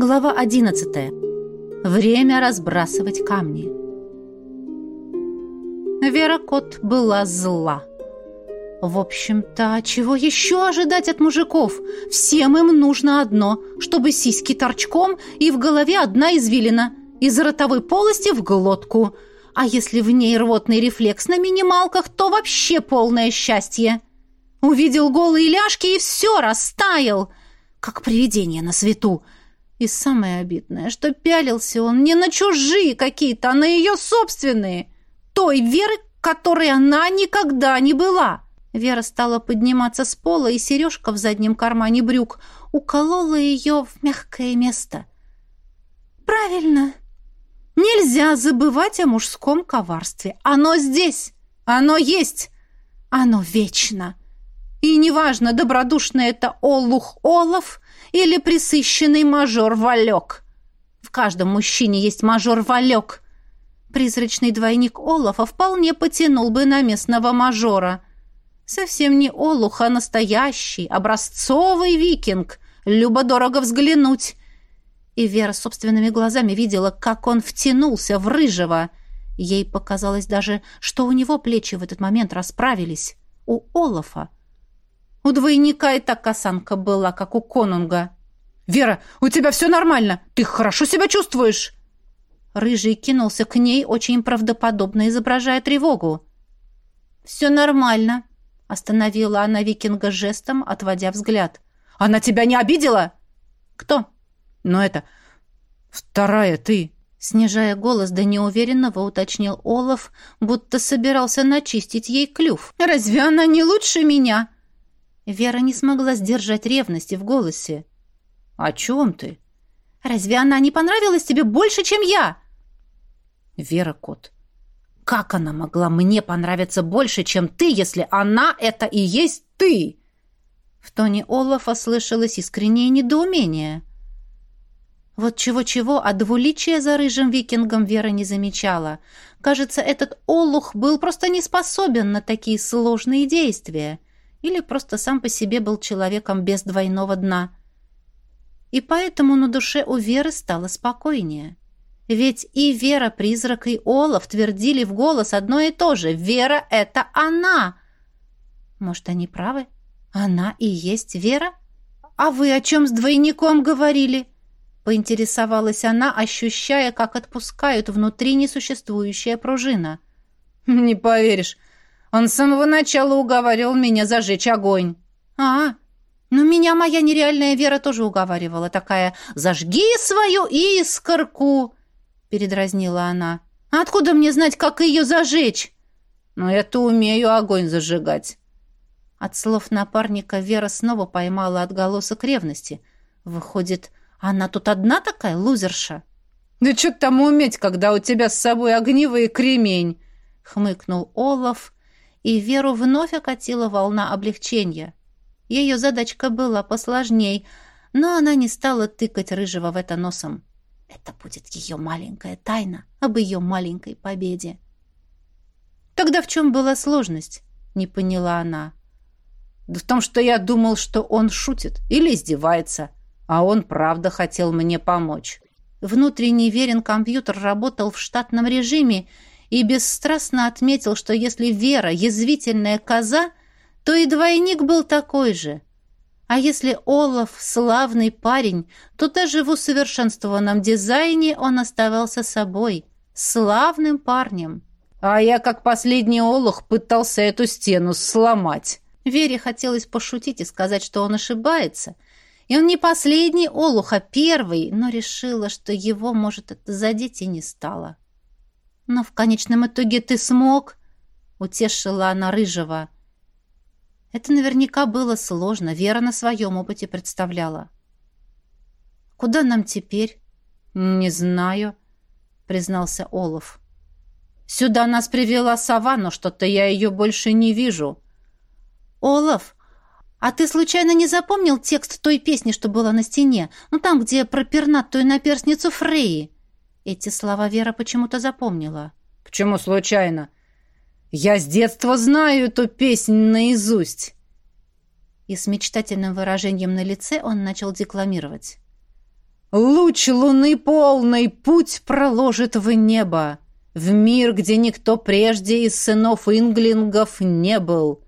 Глава 11. Время разбрасывать камни. Вера Кот была зла. В общем-то, чего еще ожидать от мужиков? Всем им нужно одно, чтобы сиськи торчком и в голове одна извилина, из ротовой полости в глотку. А если в ней рвотный рефлекс на минималках, то вообще полное счастье. Увидел голые ляжки и все, растаял, как привидение на свету. И самое обидное, что пялился он не на чужие какие-то, а на ее собственные, той Веры, которой она никогда не была. Вера стала подниматься с пола, и сережка в заднем кармане брюк уколола ее в мягкое место. «Правильно. Нельзя забывать о мужском коварстве. Оно здесь. Оно есть. Оно вечно. И неважно, добродушно это Олух Олов или присыщенный мажор Валек. В каждом мужчине есть мажор Валек. Призрачный двойник Олафа вполне потянул бы на местного мажора. Совсем не Олух, а настоящий, образцовый викинг. Любо-дорого взглянуть. И Вера собственными глазами видела, как он втянулся в рыжего. Ей показалось даже, что у него плечи в этот момент расправились. У Олафа у двойника и так осанка была, как у конунга. «Вера, у тебя все нормально! Ты хорошо себя чувствуешь?» Рыжий кинулся к ней, очень правдоподобно изображая тревогу. «Все нормально», — остановила она викинга жестом, отводя взгляд. «Она тебя не обидела?» «Кто?» «Ну это... вторая ты», — снижая голос до неуверенного, уточнил Олаф, будто собирался начистить ей клюв. «Разве она не лучше меня?» Вера не смогла сдержать ревности в голосе. «О чем ты?» «Разве она не понравилась тебе больше, чем я?» «Вера, кот, как она могла мне понравиться больше, чем ты, если она — это и есть ты?» В тоне Олафа слышалось искреннее недоумение. Вот чего-чего, а двуличия за рыжим викингом Вера не замечала. Кажется, этот Олух был просто не способен на такие сложные действия или просто сам по себе был человеком без двойного дна. И поэтому на душе у Веры стало спокойнее. Ведь и Вера-призрак, и Олаф твердили в голос одно и то же. «Вера — это она!» Может, они правы? Она и есть Вера? А вы о чем с двойником говорили? Поинтересовалась она, ощущая, как отпускают внутри несуществующая пружина. «Не поверишь, он с самого начала уговаривал меня зажечь огонь. А, ну меня моя нереальная вера тоже уговаривала. Такая «зажги свою искорку», — передразнила она. «А откуда мне знать, как ее зажечь?» «Ну, я-то умею огонь зажигать». От слов напарника Вера снова поймала отголосок ревности. Выходит, она тут одна такая лузерша? «Да что там уметь, когда у тебя с собой огнивый кремень?» — хмыкнул Олаф, и Веру вновь окатила волна облегчения. Ее задачка была посложней, но она не стала тыкать Рыжего в это носом. Это будет ее маленькая тайна об ее маленькой победе. Тогда в чем была сложность? Не поняла она. Да в том, что я думал, что он шутит или издевается, а он правда хотел мне помочь. Внутренний верен компьютер работал в штатном режиме, и бесстрастно отметил, что если Вера — язвительная коза, то и двойник был такой же. А если Олаф — славный парень, то даже в усовершенствованном дизайне он оставался собой, славным парнем. А я, как последний Олух, пытался эту стену сломать. Вере хотелось пошутить и сказать, что он ошибается. И он не последний Олух, а первый, но решила, что его, может, это задеть и не стало. «Но в конечном итоге ты смог?» — утешила она Рыжего. Это наверняка было сложно, Вера на своем опыте представляла. «Куда нам теперь?» «Не знаю», — признался Олаф. «Сюда нас привела сова, но что-то я ее больше не вижу». «Олаф, а ты случайно не запомнил текст той песни, что была на стене? Ну, там, где про пернатую наперстницу Фреи?» Эти слова Вера почему-то запомнила. «Почему случайно? Я с детства знаю эту песнь наизусть!» И с мечтательным выражением на лице он начал декламировать. Луч луны полный путь проложит в небо, в мир, где никто прежде из сынов инглингов не был.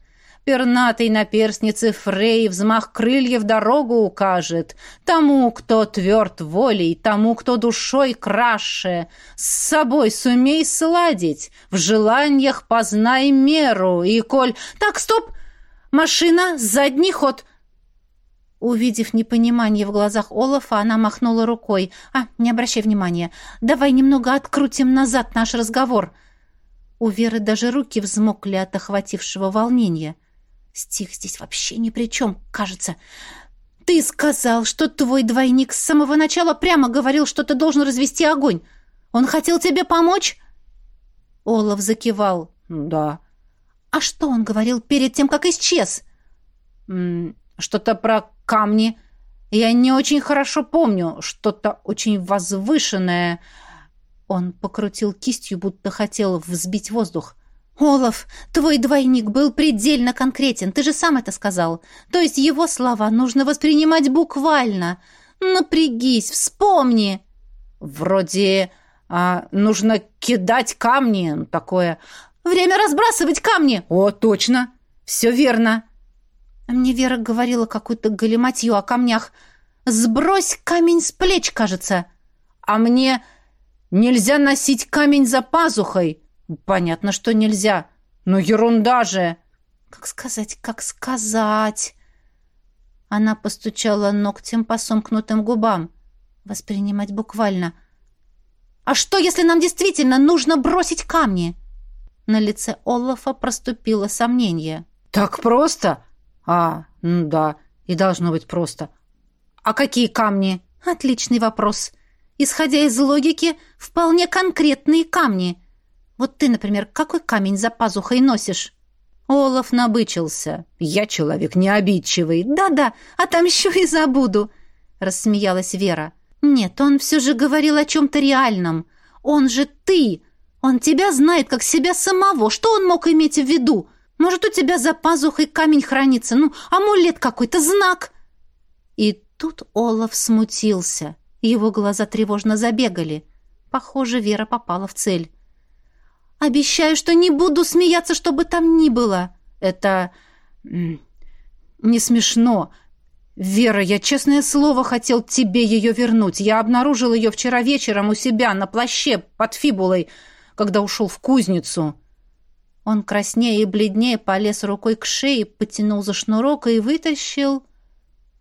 Пернатый на перстнице Фрей взмах крыльев дорогу укажет. Тому, кто тверд волей, тому, кто душой краше. С собой сумей сладить, в желаниях познай меру. И коль... Так, стоп! Машина, задний ход! Увидев непонимание в глазах Олафа, она махнула рукой. «А, не обращай внимания. Давай немного открутим назад наш разговор». У Веры даже руки взмокли от охватившего волнения. Стих здесь вообще ни при чем, кажется. Ты сказал, что твой двойник с самого начала прямо говорил, что ты должен развести огонь. Он хотел тебе помочь? Олаф закивал. Да. А что он говорил перед тем, как исчез? Что-то про камни. Я не очень хорошо помню. Что-то очень возвышенное. Он покрутил кистью, будто хотел взбить воздух. «Олаф, твой двойник был предельно конкретен, ты же сам это сказал. То есть его слова нужно воспринимать буквально. Напрягись, вспомни!» «Вроде а, нужно кидать камни, ну, такое...» «Время разбрасывать камни!» «О, точно! Все верно!» Мне Вера говорила какую-то галиматью о камнях. «Сбрось камень с плеч, кажется!» «А мне нельзя носить камень за пазухой!» Понятно, что нельзя. Но ерунда же. Как сказать, как сказать? Она постучала ногтем по сомкнутым губам. Воспринимать буквально. А что, если нам действительно нужно бросить камни? На лице Олафа проступило сомнение. Так просто? А, ну да, и должно быть просто. А какие камни? Отличный вопрос. Исходя из логики, вполне конкретные камни. Вот ты, например, какой камень за пазухой носишь?» Олаф набычился. «Я человек не обидчивый». «Да-да, отомщу и забуду», — рассмеялась Вера. «Нет, он все же говорил о чем-то реальном. Он же ты. Он тебя знает, как себя самого. Что он мог иметь в виду? Может, у тебя за пазухой камень хранится? Ну, амулет какой-то, знак?» И тут Олаф смутился. Его глаза тревожно забегали. Похоже, Вера попала в цель. Обещаю, что не буду смеяться, что бы там ни было. Это не смешно. Вера, я, честное слово, хотел тебе ее вернуть. Я обнаружил ее вчера вечером у себя на плаще под фибулой, когда ушел в кузницу. Он краснее и бледнее полез рукой к шее, потянул за шнурок и вытащил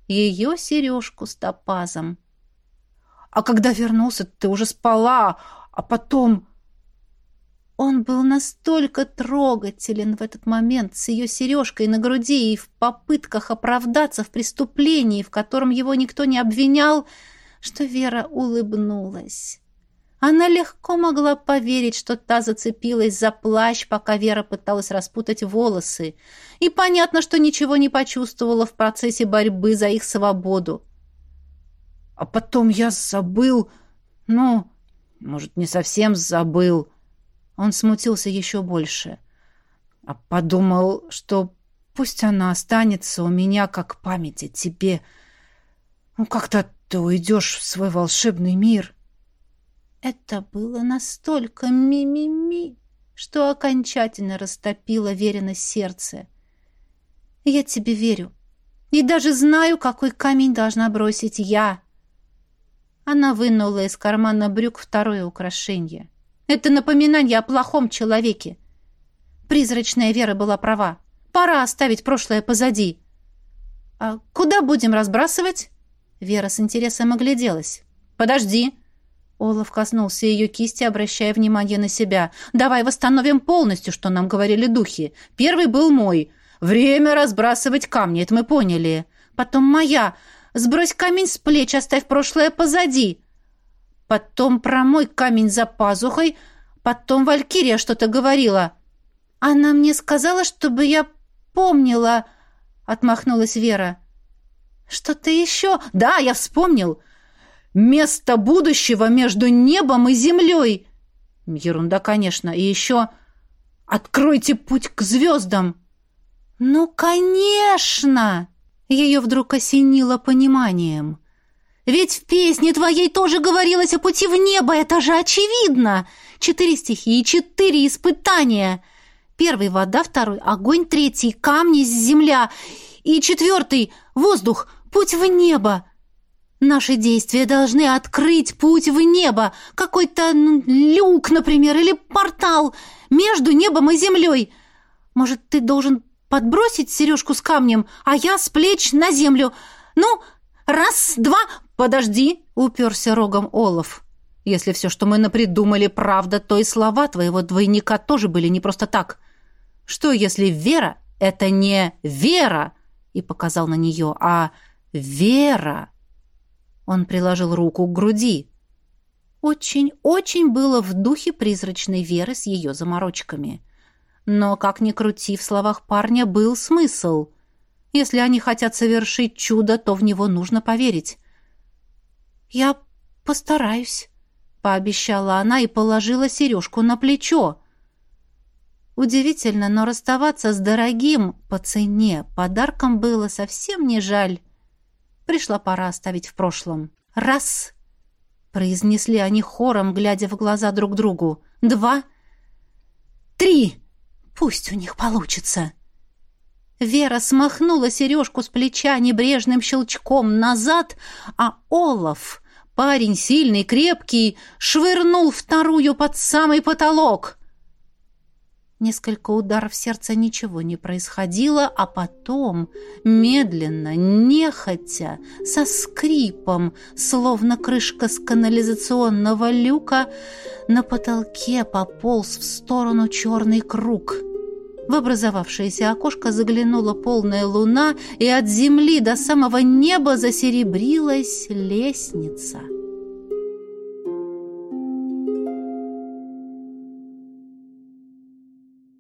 ее сережку с топазом. А когда вернулся, ты уже спала, а потом... Он был настолько трогателен в этот момент с ее сережкой на груди и в попытках оправдаться в преступлении, в котором его никто не обвинял, что Вера улыбнулась. Она легко могла поверить, что та зацепилась за плащ, пока Вера пыталась распутать волосы, и понятно, что ничего не почувствовала в процессе борьбы за их свободу. А потом я забыл, ну, может, не совсем забыл, — он смутился еще больше. А подумал, что пусть она останется у меня как память о тебе. Ну, как-то ты уйдешь в свой волшебный мир. Это было настолько ми-ми-ми, что окончательно растопило верено сердце. Я тебе верю. И даже знаю, какой камень должна бросить я. Она вынула из кармана брюк второе украшение — это напоминание о плохом человеке. Призрачная Вера была права. Пора оставить прошлое позади. А куда будем разбрасывать? Вера с интересом огляделась. Подожди. Олаф коснулся ее кисти, обращая внимание на себя. «Давай восстановим полностью, что нам говорили духи. Первый был мой. Время разбрасывать камни, это мы поняли. Потом моя. Сбрось камень с плеч, оставь прошлое позади. Потом промой камень за пазухой. Потом Валькирия что-то говорила. Она мне сказала, чтобы я помнила, отмахнулась Вера. Что-то еще? Да, я вспомнил. Место будущего между небом и землей. Ерунда, конечно. И еще откройте путь к звездам. Ну, конечно! Ее вдруг осенило пониманием. Ведь в песне твоей тоже говорилось о пути в небо, это же очевидно. Четыре стихии, четыре испытания. Первый — вода, второй — огонь, третий — камни, земля. И четвертый — воздух, путь в небо. Наши действия должны открыть путь в небо. Какой-то ну, люк, например, или портал между небом и землей. Может, ты должен подбросить сережку с камнем, а я с плеч на землю. Ну, раз, два, подожди, уперся рогом Олаф. Если все, что мы напридумали, правда, то и слова твоего двойника тоже были не просто так. Что, если вера — это не вера, и показал на нее, а вера? Он приложил руку к груди. Очень-очень было в духе призрачной веры с ее заморочками. Но, как ни крути, в словах парня был смысл. Если они хотят совершить чудо, то в него нужно поверить. «Я постараюсь», — пообещала она и положила сережку на плечо. Удивительно, но расставаться с дорогим по цене подарком было совсем не жаль. Пришла пора оставить в прошлом. «Раз!» — произнесли они хором, глядя в глаза друг другу. «Два!» «Три!» Пусть у них получится. Вера смахнула сережку с плеча небрежным щелчком назад, а Олаф, парень сильный, крепкий, швырнул вторую под самый потолок. Несколько ударов сердца ничего не происходило, а потом, медленно, нехотя, со скрипом, словно крышка с канализационного люка, на потолке пополз в сторону черный круг — в образовавшееся окошко заглянула полная луна, и от земли до самого неба засеребрилась лестница —